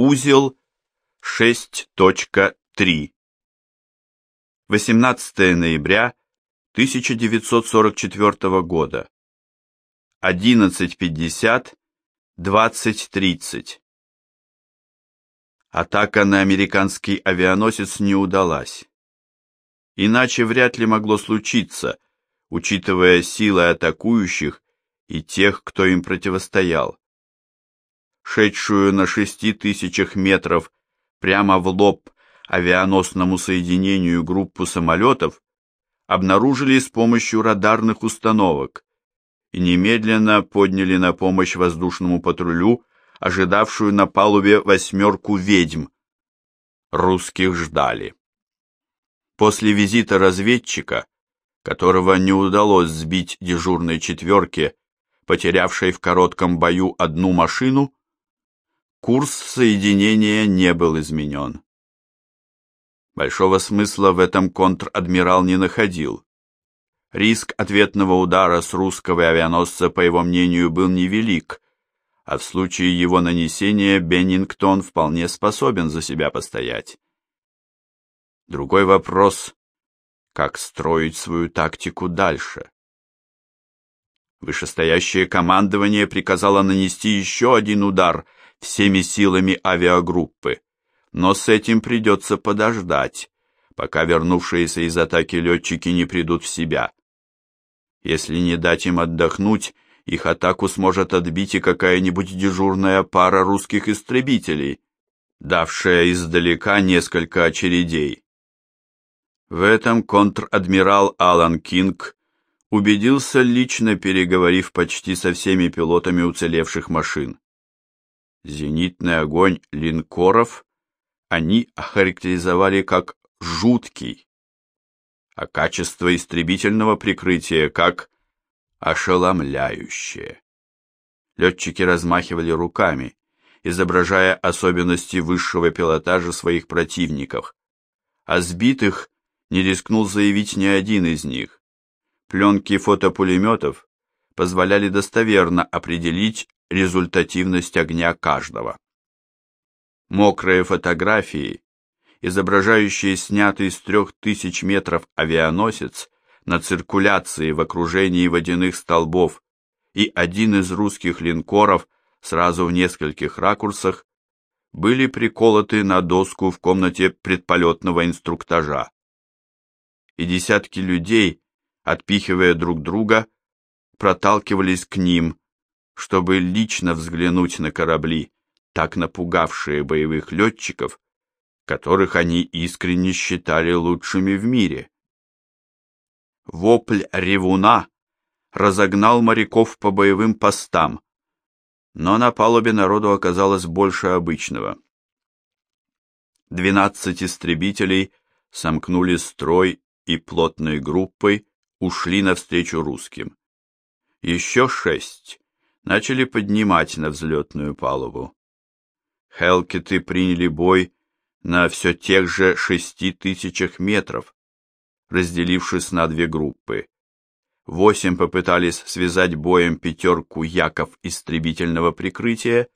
Узел 6.3. 18 ноября 1944 года. 11.50, 20.30. Атака на американский авианосец не удалась. Иначе вряд ли могло случиться, учитывая силы атакующих и тех, кто им противостоял. Шедшую на шести тысячах метров прямо в лоб авианосному соединению группу самолетов обнаружили с помощью радарных установок и немедленно подняли на помощь воздушному патрулю, ожидавшую на палубе восьмерку ведьм. Русских ждали. После визита разведчика, которого не удалось сбить дежурной четверке, потерявшей в коротком бою одну машину, курс соединения не был изменен. Большого смысла в этом контр-адмирал не находил. Риск ответного удара с русского авианосца, по его мнению, был невелик, а в случае его нанесения Беннингтон вполне способен за себя постоять. Другой вопрос – как строить свою тактику дальше? Вышестоящее командование приказало нанести еще один удар всеми силами авиагруппы но с этим придется подождать, пока вернувшиеся из атаки летчики не придут в себя. Если не дать им отдохнуть, их атаку сможет отбить и какая-нибудь дежурная пара русских истребителей, давшая издалека несколько очередей. В этом контр-адмирал Алан Кинг убедился лично, переговорив почти со всеми пилотами уцелевших машин. Зенитный огонь линкоров они охарактеризовали как «жуткий», а качество истребительного прикрытия как «ошеломляющее». Летчики размахивали руками, изображая особенности высшего пилотажа своих противников, а сбитых не рискнул заявить ни один из них. Пленки фотопулеметов позволяли достоверно определить результативность огня каждого. Мокрые фотографии, изображающие снятый с трех тысяч метров авианосец на циркуляции в окружении водяных столбов и один из русских линкоров сразу в нескольких ракурсах, были приколоты на доску в комнате предполетного инструктажа. И десятки людей, отпихивая друг друга, проталкивались к ним, чтобы лично взглянуть на корабли, так напугавшие боевых летчиков, которых они искренне считали лучшими в мире. Вопль ревуна разогнал моряков по боевым постам, но на палубе народу оказалось больше обычного. Двенадцать истребителей сомкнули строй и плотной группой ушли навстречу русским. Еще шесть начали поднимать на взлетную палубу. Хелкеты приняли бой на все тех же шести тысячах метров, разделившись на две группы. Восемь попытались связать боем пятерку яков истребительного прикрытия,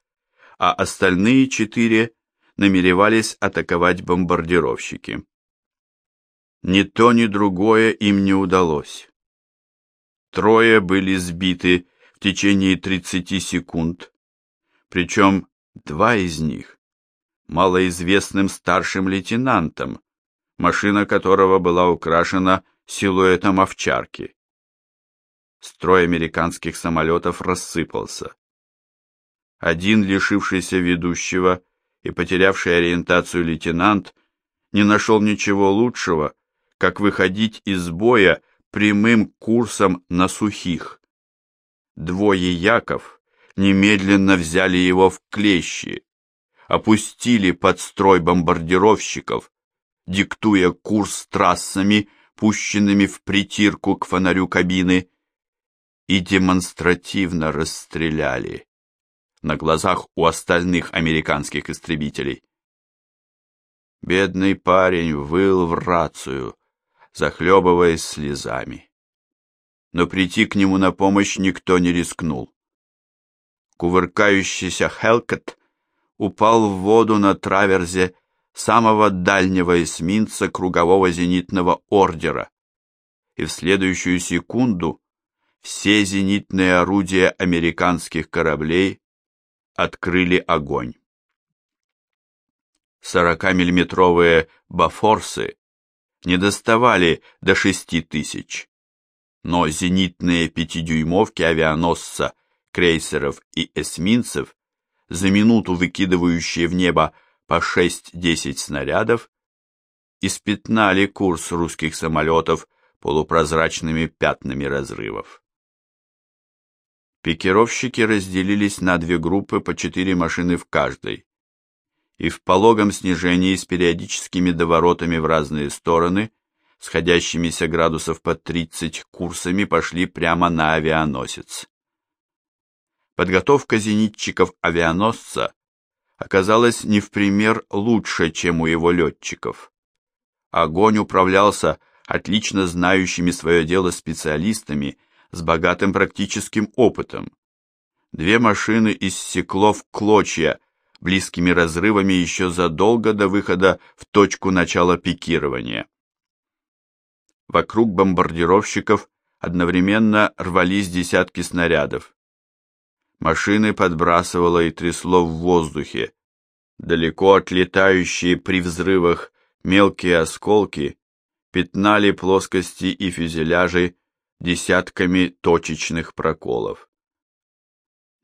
а остальные четыре намеревались атаковать бомбардировщики. Ни то, ни другое им не удалось. Трое были сбиты течение 30 секунд, причем Два из них малоизвестным старшим лейтенантом, машина которого была украшена силуэтом овчарки. Строй американских самолетов рассыпался. Один лишившийся ведущего и потерявший ориентацию лейтенант не нашел ничего лучшего, как выходить из боя прямым курсом на сухих. Двое яков немедленно взяли его в клещи, опустили под строй бомбардировщиков, диктуя курс трассами, пущенными в притирку к фонарю кабины, и демонстративно расстреляли на глазах у остальных американских истребителей. Бедный парень выл в рацию, захлебываясь слезами. Но прийти к нему на помощь никто не рискнул. Кувыркающийся Хелкет упал в воду на траверзе самого дальнего эсминца кругового зенитного ордера, и в следующую секунду все зенитные орудия американских кораблей открыли огонь. 40-миллиметровые «Бафорсы» не доставали до 6 тысяч, но зенитные пятидюймовки авианосца, крейсеров и эсминцев, за минуту выкидывающие в небо по 6-10 снарядов, испятнали курс русских самолетов полупрозрачными пятнами разрывов. Пикировщики разделились на две группы по четыре машины в каждой, и в пологом снижении с периодическими доворотами в разные стороны, сходящимися градусов по 30 курсами пошли прямо на авианосец. Подготовка зенитчиков-авианосца оказалась не в пример лучше, чем у его летчиков. Огонь управлялся отлично знающими свое дело специалистами с богатым практическим опытом. Две машины иссекло в клочья близкими разрывами еще задолго до выхода в точку начала пикирования. Вокруг бомбардировщиков одновременно рвались десятки снарядов. Машины подбрасывало и трясло в воздухе. Далеко отлетающие при взрывах мелкие осколки пятнали плоскости и фюзеляжи десятками точечных проколов.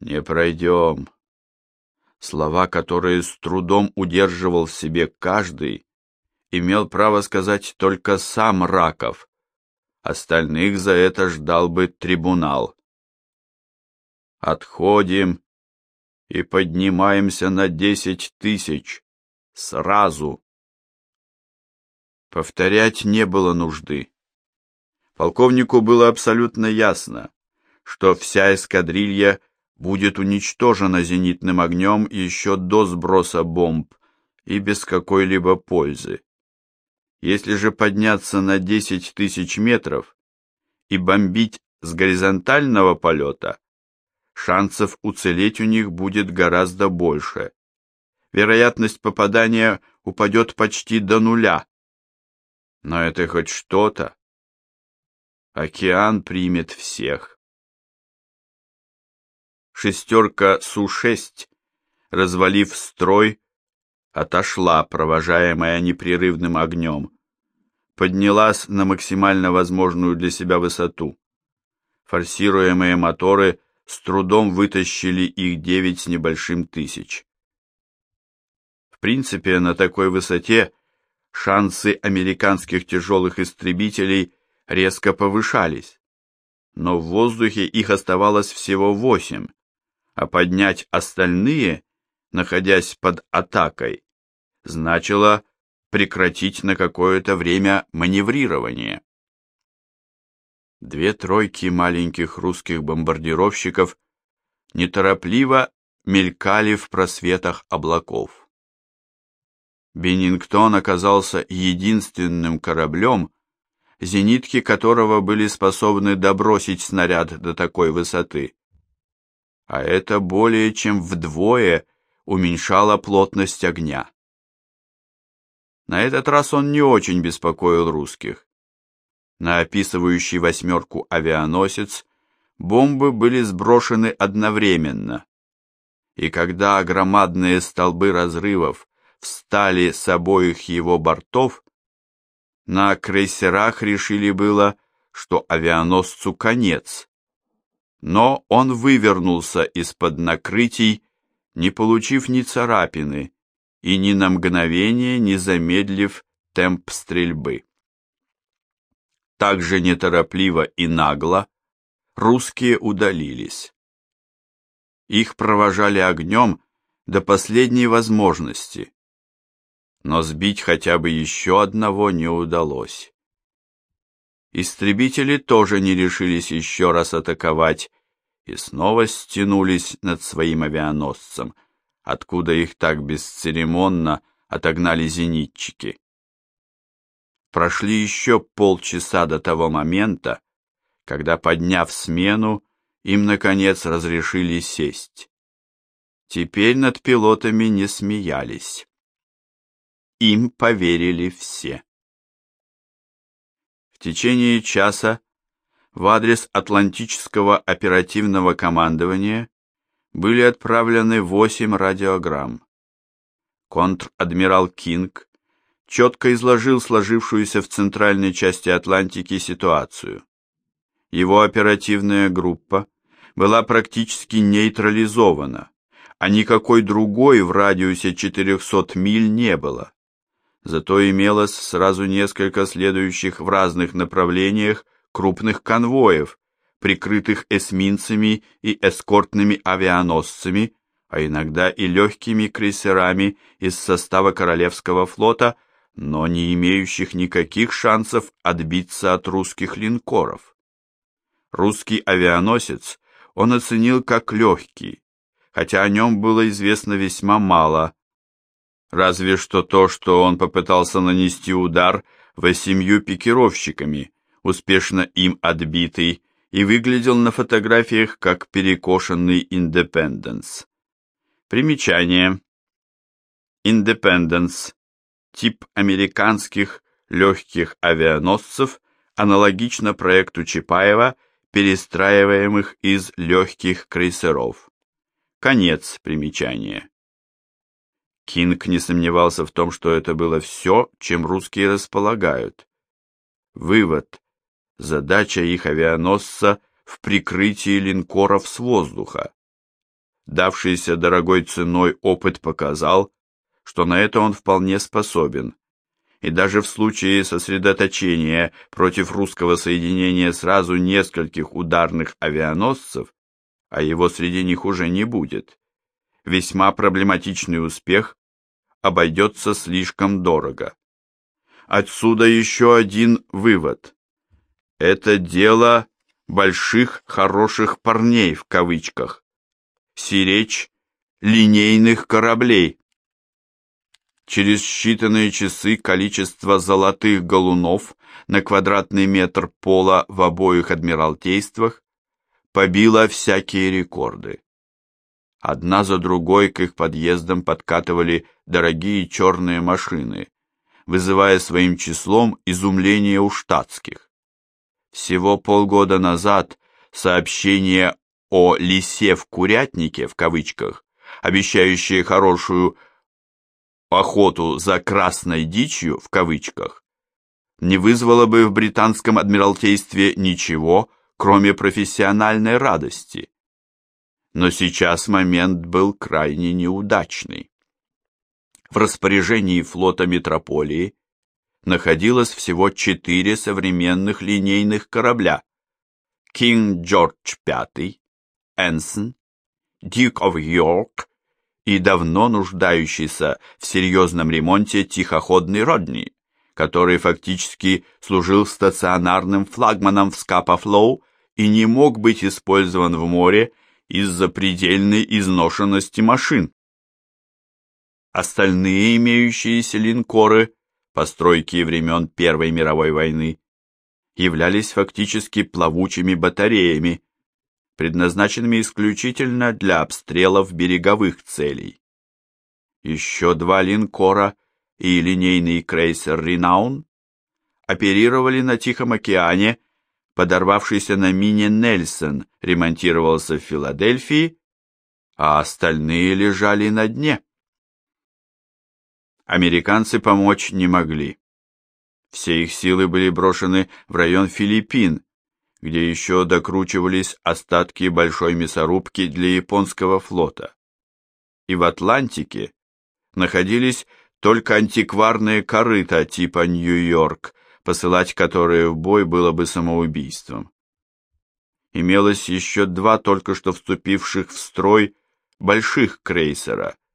«Не пройдем». Слова, которые с трудом удерживал в себе каждый, имел право сказать только сам Раков. Остальных за это ждал бы трибунал. Отходим и поднимаемся на десять тысяч. Сразу. Повторять не было нужды. Полковнику было абсолютно ясно, что вся эскадрилья будет уничтожена зенитным огнем еще до сброса бомб и без какой-либо пользы. Если же подняться на 10 тысяч метров и бомбить с горизонтального полета, шансов уцелеть у них будет гораздо больше. Вероятность попадания упадет почти до нуля, но это хоть что-то. Океан примет всех. Шестерка Су-6, развалив строй, отошла, провожаемая непрерывным огнем. Поднялась на максимально возможную для себя высоту. Форсируемые моторы с трудом вытащили их девять с небольшим тысяч. В принципе, на такой высоте шансы американских тяжелых истребителей резко повышались, но в воздухе их оставалось всего восемь, а поднять остальные, находясь под атакой, значило прекратить на какое-то время маневрирование. Две тройки маленьких русских бомбардировщиков неторопливо мелькали в просветах облаков. Беннингтон оказался единственным кораблем, зенитки которого были способны добросить снаряд до такой высоты. А это более чем вдвое уменьшало плотность огня. На этот раз он не очень беспокоил русских. На описывающий восьмерку авианосец бомбы были сброшены одновременно. И когда громадные столбы разрывов встали с обоих его бортов, на крейсерах решили было, что авианосцу конец. Но он вывернулся из-под накрытий, не получив ни царапины и ни на мгновение не замедлив темп стрельбы. Так же неторопливо и нагло русские удалились. Их провожали огнем до последней возможности, но сбить хотя бы еще одного не удалось. Истребители тоже не решились еще раз атаковать и снова стянулись над своим авианосцем, откуда их так бесцеремонно отогнали зенитчики. Прошли еще полчаса до того момента, когда, подняв смену, им, наконец, разрешили сесть. Теперь над пилотами не смеялись. Им поверили все. В течение часа в адрес Атлантического оперативного командования были отправлены восемь радиограмм. Контр-адмирал Кинг четко изложил сложившуюся в центральной части Атлантики ситуацию. Его оперативная группа была практически нейтрализована, а никакой другой в радиусе 400 миль не было. Зато имелось сразу несколько следующих в разных направлениях крупных конвоев, прикрытых эсминцами и эскортными авианосцами, а иногда и легкими крейсерами из состава Королевского флота, но не имеющих никаких шансов отбиться от русских линкоров. Русский авианосец он оценил как легкий, хотя о нем было известно весьма мало, разве что то, что он попытался нанести удар восемью пикировщиками, успешно им отбитый, и выглядел на фотографиях как перекошенный Индепенденс. Примечание. Индепенденс – тип американских легких авианосцев, аналогично проекту Чапаева, перестраиваемых из легких крейсеров. Конец примечания. Кинг не сомневался в том, что это было все, чем русские располагают. Вывод. Задача их авианосца в прикрытии линкоров с воздуха. Давшийся дорогой ценой опыт показал, что на это он вполне способен. И даже в случае сосредоточения против русского соединения сразу нескольких ударных авианосцев, а его среди них уже не будет, весьма проблематичный успех обойдется слишком дорого. Отсюда еще один вывод. Это дело больших хороших парней в кавычках. Сиречь линейных кораблей. Через считанные часы количество золотых галунов на квадратный метр пола в обоих адмиралтействах побило всякие рекорды. Одна за другой к их подъездам подкатывали дорогие черные машины, вызывая своим числом изумление у штатских. Всего полгода назад сообщение о «лисе в курятнике» в кавычках, обещающее хорошую охоту за красной дичью в кавычках, не вызвало бы в британском адмиралтействе ничего, кроме профессиональной радости. Но сейчас момент был крайне неудачный. В распоряжении флота метрополии находилось всего четыре современных линейных корабля King George V, Энсон, Duke of York и давно нуждающийся в серьезном ремонте тихоходный Родни, который фактически служил стационарным флагманом в Скапа-Флоу и не мог быть использован в море из-за предельной изношенности машин. Остальные имеющиеся линкоры, постройки времен Первой мировой войны, являлись фактически плавучими батареями, предназначенными исключительно для обстрелов береговых целей. Еще два линкора и линейный крейсер «Ренаун» оперировали на Тихом океане, подорвавшийся на мине «Нельсон» ремонтировался в Филадельфии, а остальные лежали на дне американцы помочь не могли. Все их силы были брошены в район Филиппин, где еще докручивались остатки большой мясорубки для японского флота. И в Атлантике находились только антикварные корыта типа Нью-Йорк, посылать которые в бой было бы самоубийством. Имелось еще два только что вступивших в строй больших крейсера –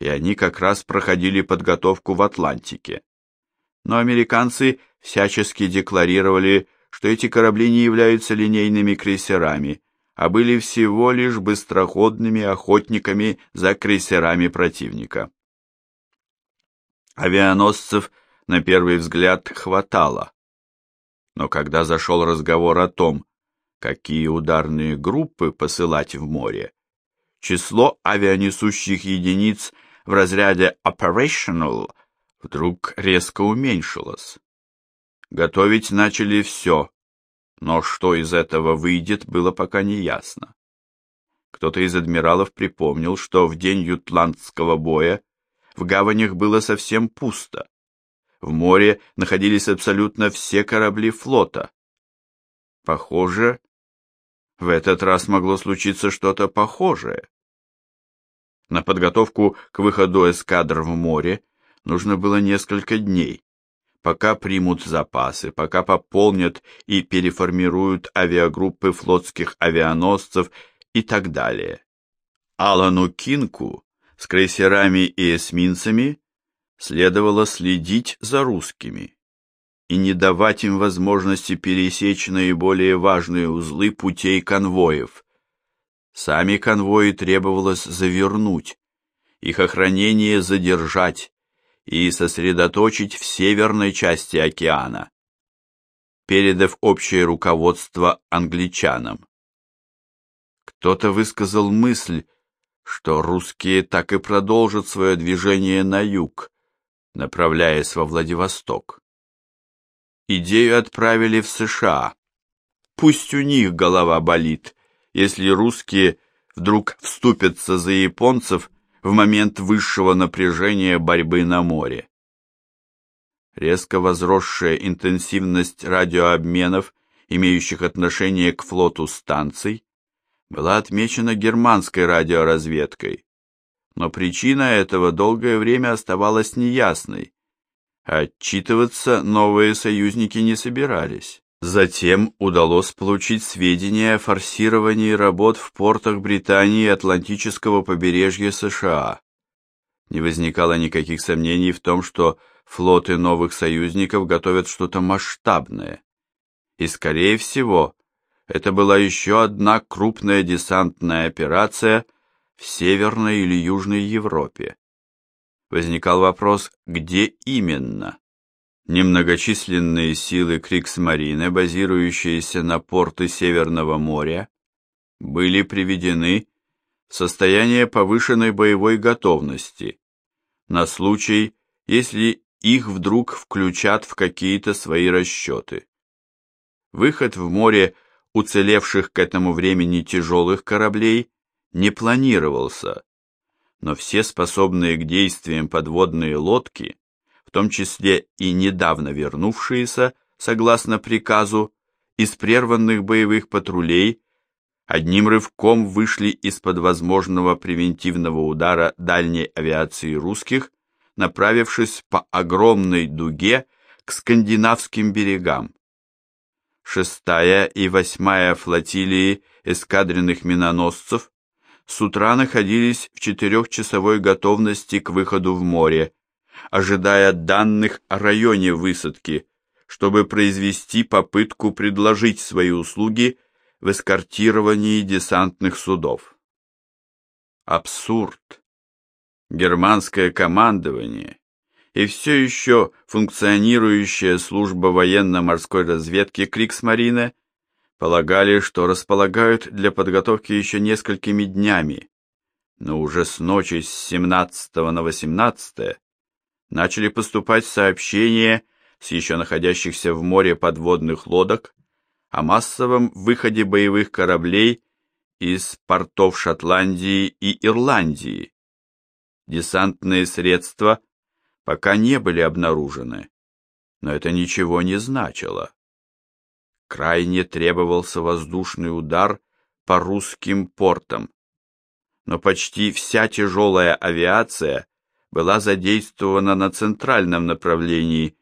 и они как раз проходили подготовку в Атлантике. Но американцы всячески декларировали, что эти корабли не являются линейными крейсерами, а были всего лишь быстроходными охотниками за крейсерами противника. Авианосцев на первый взгляд хватало. Но когда зашел разговор о том, какие ударные группы посылать в море, число авианесущих единиц в разряде operational вдруг резко уменьшилось. Готовить начали все, но что из этого выйдет, было пока не ясно. Кто-то из адмиралов припомнил, что в день ютландского боя в гаванях было совсем пусто. В море находились абсолютно все корабли флота. Похоже, в этот раз могло случиться что-то похожее. На подготовку к выходу эскадр в море нужно было несколько дней, пока примут запасы, пока пополнят и переформируют авиагруппы флотских авианосцев и так далее. Алану Кинку с крейсерами и эсминцами следовало следить за русскими и не давать им возможности пересечь наиболее важные узлы путей конвоев. Сами конвои требовалось завернуть, их охранение задержать и сосредоточить в северной части океана, передав общее руководство англичанам. Кто-то высказал мысль, что русские так и продолжат свое движение на юг, направляясь во Владивосток. Идею отправили в США. Пусть у них голова болит, если русские вдруг вступятся за японцев в момент высшего напряжения борьбы на море. Резко возросшая интенсивность радиообменов, имеющих отношение к флоту станций, была отмечена германской радиоразведкой, но причина этого долгое время оставалась неясной, отчитываться новые союзники не собирались. Затем удалось получить сведения о форсировании работ в портах Британии и Атлантического побережья США. Не возникало никаких сомнений в том, что флоты новых союзников готовят что-то масштабное. И, скорее всего, это была еще одна крупная десантная операция в Северной или Южной Европе. Возникал вопрос, где именно? Немногочисленные силы Криксмарины, базирующиеся на порты Северного моря, были приведены в состояние повышенной боевой готовности на случай, если их вдруг включат в какие-то свои расчеты. Выход в море уцелевших к этому времени тяжелых кораблей не планировался, но все способные к действиям подводные лодки в том числе и недавно вернувшиеся, согласно приказу, из прерванных боевых патрулей, одним рывком вышли из-под возможного превентивного удара дальней авиации русских, направившись по огромной дуге к скандинавским берегам. Шестая и восьмая флотилии эскадренных миноносцев с утра находились в четырехчасовой готовности к выходу в море, ожидая данных о районе высадки, чтобы произвести попытку предложить свои услуги в эскортировании десантных судов. Абсурд. Германское командование и все еще функционирующая служба военно-морской разведки Криксмарине полагали, что располагают для подготовки еще несколькими днями, но уже с ночи с 17 на 18 начали поступать сообщения с еще находящихся в море подводных лодок о массовом выходе боевых кораблей из портов Шотландии и Ирландии. Десантные средства пока не были обнаружены, но это ничего не значило. Крайне требовался воздушный удар по русским портам, но почти вся тяжелая авиация была задействована на центральном направлении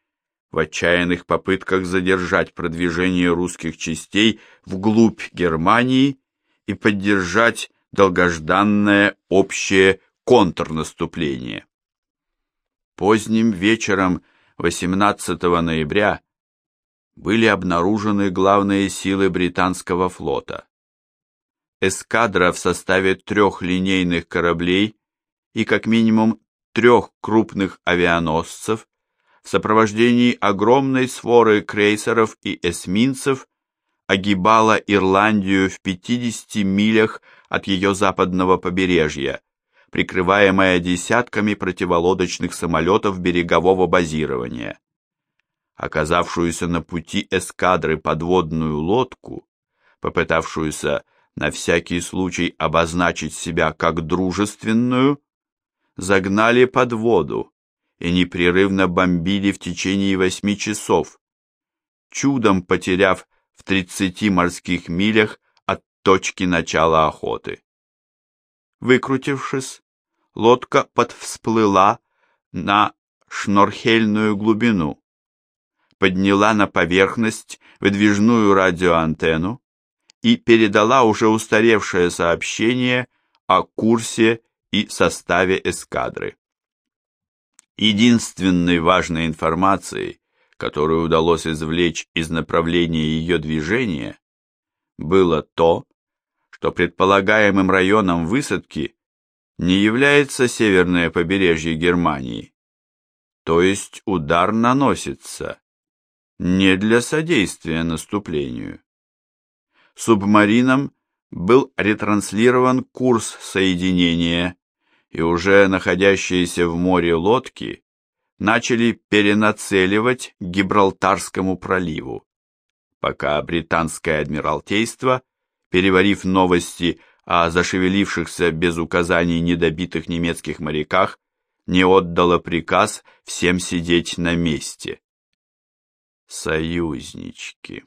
в отчаянных попытках задержать продвижение русских частей вглубь Германии и поддержать долгожданное общее контрнаступление. Поздним вечером 18 ноября были обнаружены главные силы британского флота. Эскадра в составе трех линейных кораблей и как минимум трех крупных авианосцев в сопровождении огромной своры крейсеров и эсминцев огибала Ирландию в 50 милях от ее западного побережья, прикрываемая десятками противолодочных самолетов берегового базирования. Оказавшуюся на пути эскадры подводную лодку, попытавшуюся на всякий случай обозначить себя как дружественную, загнали под воду и непрерывно бомбили в течение восьми часов, чудом потеряв в 30 морских милях от точки начала охоты. Выкрутившись, лодка подвсплыла на шнорхельную глубину, подняла на поверхность выдвижную радиоантенну и передала уже устаревшее сообщение о курсе и составе эскадры. Единственной важной информацией, которую удалось извлечь из направления ее движения, было то, что предполагаемым районом высадки не является северное побережье Германии, то есть удар наносится не для содействия наступлению. Субмаринам был ретранслирован курс соединения, и уже находящиеся в море лодки начали перенацеливать к Гибралтарскому проливу, пока британское адмиралтейство, переварив новости о зашевелившихся без указаний недобитых немецких моряках, не отдало приказ всем сидеть на месте. Союзнички.